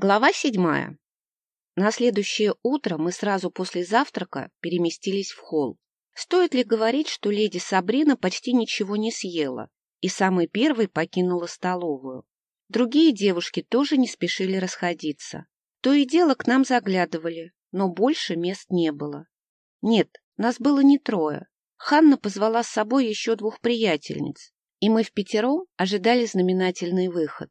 Глава седьмая. На следующее утро мы сразу после завтрака переместились в холл. Стоит ли говорить, что леди Сабрина почти ничего не съела и самой первой покинула столовую. Другие девушки тоже не спешили расходиться. То и дело к нам заглядывали, но больше мест не было. Нет, нас было не трое. Ханна позвала с собой еще двух приятельниц, и мы в пятером ожидали знаменательный выход.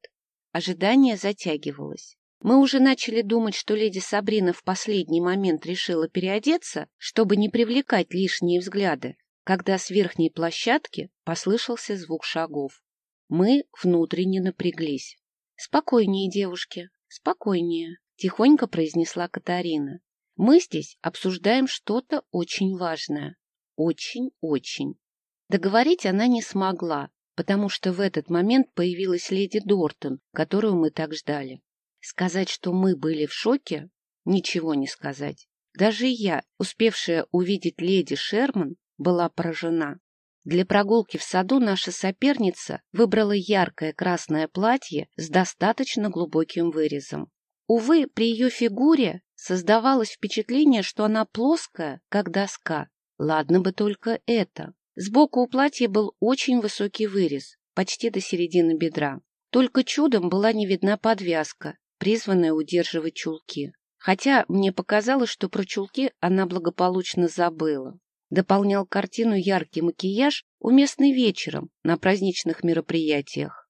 Ожидание затягивалось. Мы уже начали думать, что леди Сабрина в последний момент решила переодеться, чтобы не привлекать лишние взгляды, когда с верхней площадки послышался звук шагов. Мы внутренне напряглись. «Спокойнее, девушки, спокойнее», — тихонько произнесла Катарина. «Мы здесь обсуждаем что-то очень важное. Очень-очень». Договорить она не смогла, потому что в этот момент появилась леди Дортон, которую мы так ждали. Сказать, что мы были в шоке, ничего не сказать. Даже я, успевшая увидеть леди Шерман, была поражена. Для прогулки в саду наша соперница выбрала яркое красное платье с достаточно глубоким вырезом. Увы, при ее фигуре создавалось впечатление, что она плоская, как доска. Ладно бы только это. Сбоку у платья был очень высокий вырез, почти до середины бедра. Только чудом была не видна подвязка, призванная удерживать чулки. Хотя мне показалось, что про чулки она благополучно забыла. Дополнял картину яркий макияж, уместный вечером на праздничных мероприятиях.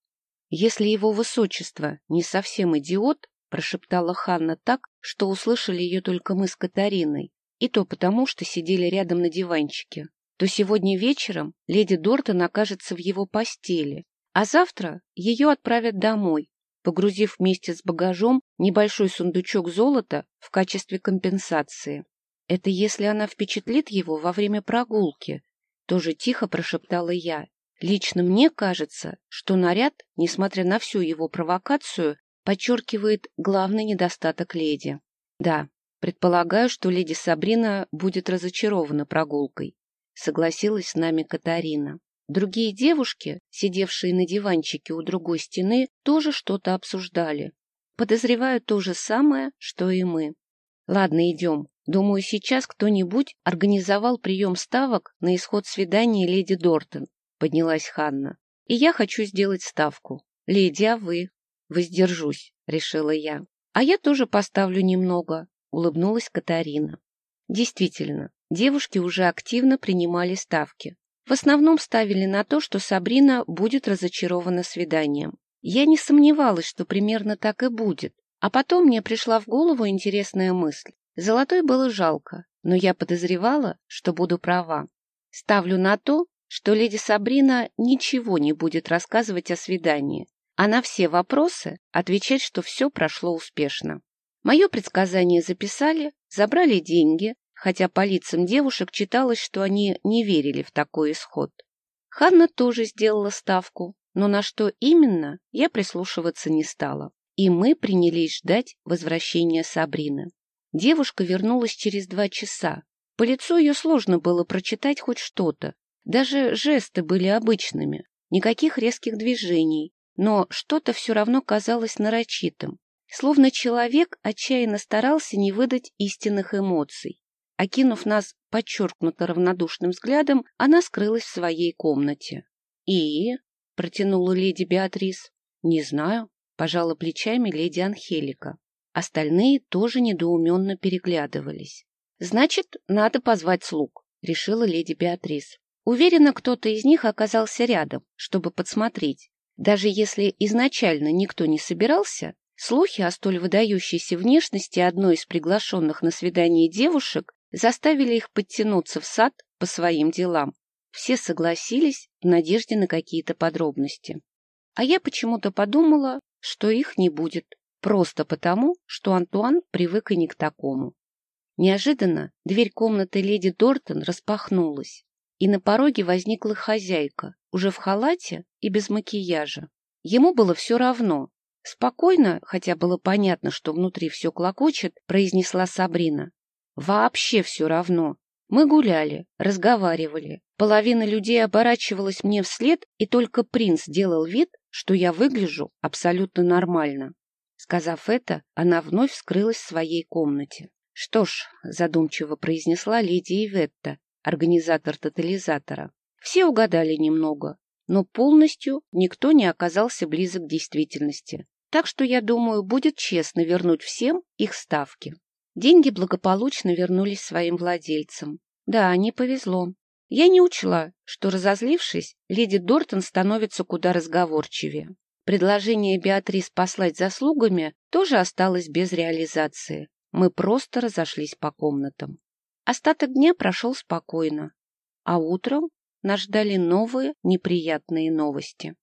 «Если его высочество не совсем идиот», — прошептала Ханна так, что услышали ее только мы с Катариной, и то потому, что сидели рядом на диванчике, то сегодня вечером леди Дортон окажется в его постели, а завтра ее отправят домой, погрузив вместе с багажом небольшой сундучок золота в качестве компенсации. Это если она впечатлит его во время прогулки, тоже тихо прошептала я. Лично мне кажется, что наряд, несмотря на всю его провокацию, подчеркивает главный недостаток леди. Да, предполагаю, что леди Сабрина будет разочарована прогулкой, согласилась с нами Катарина. Другие девушки, сидевшие на диванчике у другой стены, тоже что-то обсуждали. Подозреваю то же самое, что и мы. Ладно, идем. Думаю, сейчас кто-нибудь организовал прием ставок на исход свидания леди Дортон, поднялась Ханна. И я хочу сделать ставку. Леди, а вы? Воздержусь, решила я. А я тоже поставлю немного, улыбнулась Катарина. Действительно, девушки уже активно принимали ставки. В основном ставили на то, что Сабрина будет разочарована свиданием. Я не сомневалась, что примерно так и будет. А потом мне пришла в голову интересная мысль. Золотой было жалко, но я подозревала, что буду права. Ставлю на то, что леди Сабрина ничего не будет рассказывать о свидании, а на все вопросы отвечать, что все прошло успешно. Мое предсказание записали, забрали деньги, хотя по лицам девушек читалось, что они не верили в такой исход. Ханна тоже сделала ставку, но на что именно, я прислушиваться не стала. И мы принялись ждать возвращения Сабрины. Девушка вернулась через два часа. По лицу ее сложно было прочитать хоть что-то. Даже жесты были обычными, никаких резких движений, но что-то все равно казалось нарочитым, словно человек отчаянно старался не выдать истинных эмоций. Окинув нас подчеркнуто равнодушным взглядом, она скрылась в своей комнате. «И?» — протянула леди Беатрис. «Не знаю», — пожала плечами леди Анхелика. Остальные тоже недоуменно переглядывались. «Значит, надо позвать слуг», — решила леди Беатрис. Уверена, кто-то из них оказался рядом, чтобы подсмотреть. Даже если изначально никто не собирался, слухи о столь выдающейся внешности одной из приглашенных на свидание девушек заставили их подтянуться в сад по своим делам. Все согласились в надежде на какие-то подробности. А я почему-то подумала, что их не будет, просто потому, что Антуан привык и не к такому. Неожиданно дверь комнаты леди Дортон распахнулась, и на пороге возникла хозяйка, уже в халате и без макияжа. Ему было все равно. Спокойно, хотя было понятно, что внутри все клокочет, произнесла Сабрина. Вообще все равно. Мы гуляли, разговаривали. Половина людей оборачивалась мне вслед, и только принц делал вид, что я выгляжу абсолютно нормально. Сказав это, она вновь скрылась в своей комнате. «Что ж», — задумчиво произнесла леди Иветта, организатор тотализатора, «все угадали немного, но полностью никто не оказался близок к действительности. Так что, я думаю, будет честно вернуть всем их ставки». Деньги благополучно вернулись своим владельцам. Да, не повезло. Я не учла, что, разозлившись, леди Дортон становится куда разговорчивее. Предложение Беатрис послать заслугами тоже осталось без реализации. Мы просто разошлись по комнатам. Остаток дня прошел спокойно, а утром нас ждали новые неприятные новости.